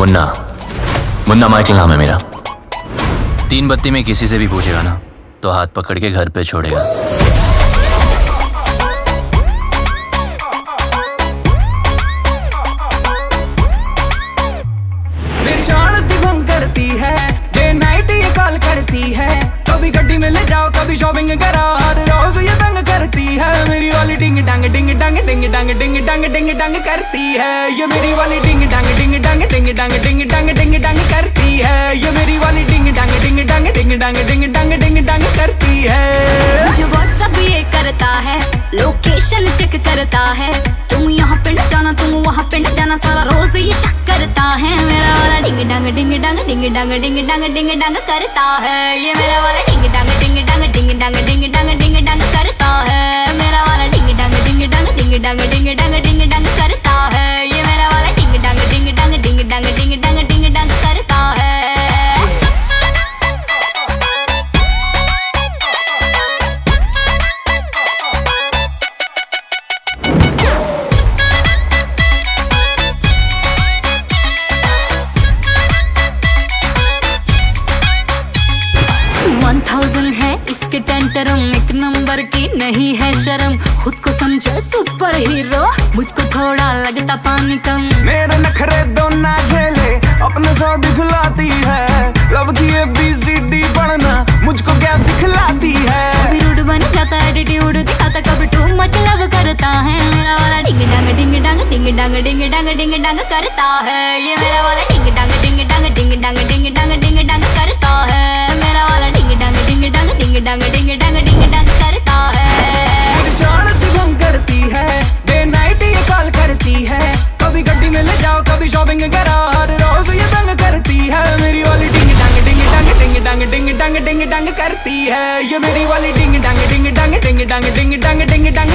Munna. Munna Michael नाम है मेरा। तीन बत्ती में किसी से भी पूछेगा ना तो हाथ पकड़ के घर पे छोड़ेगा। करती है मेरी वाली डिंग डंग डिंग डंग डिंग डंग डिंग डंग डिंग डंग करती है ये मेरी वाली डिंग डंग डिंग डंग डिंग डंग डिंग डंग डिंग डंग करती है ये मेरी वाली डिंग डंग डिंग डंग डिंग डंग डिंग डंग डिंग डंग करती है मुझे व्हाट्सअप ये करता है लोकेशन चेक करता है तुम यहाँ पिंड जाना तुम वहाँ पिंड जाना सारा रोज ये शक करता है मेरा वाला डिंग डंग डिंग डंग डिंग डंग डिंग डंग डिंग डंग करता है ये मेरा वाला डिंग डंग डिंग डंग डिंग डंग डिंग डंग डिंग डंग करता डंग डिंग इसके टेंटरम एक नंबर की नहीं है शर्म। खुद को समझे सुपर हीरो मुझको थोड़ा लगता पानी कम। मेरे नखरे दो ना झेले अपने सौ दिखलाती है। लव की एबीसीडी पढ़ना मुझको क्या सिखलाती है? कभी रूड बन जाता एटीट्यूड दिखाता कभी टू मच लव करता है। मेरा वाला डिंग डंग डिंग डंग डिंग डंग डिंग डंग डिंग डंग करता है। ये मेरा वाला डिंग डंग डिंग डंग डिंग डंग डिंग डंग डिंग डंग जाओ कभी शॉपिंग करा, हर रोज ये तंग करती है। मेरी वाली डिंग डंग डिंग डंग डिंग डंग डिंग डंग डिंग डंग करती है। ये मेरी वाली डिंग डंग डिंग डंग डिंग डंग डिंग डंग डिंग डंग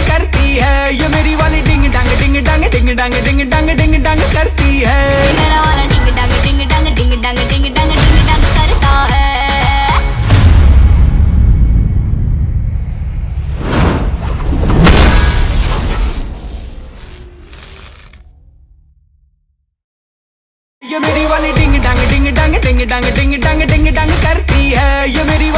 ये मेरी वाली डिंग डंग डिंग डंग डिंग डंग डिंग डंग डिंग डंग करती है ये मेरी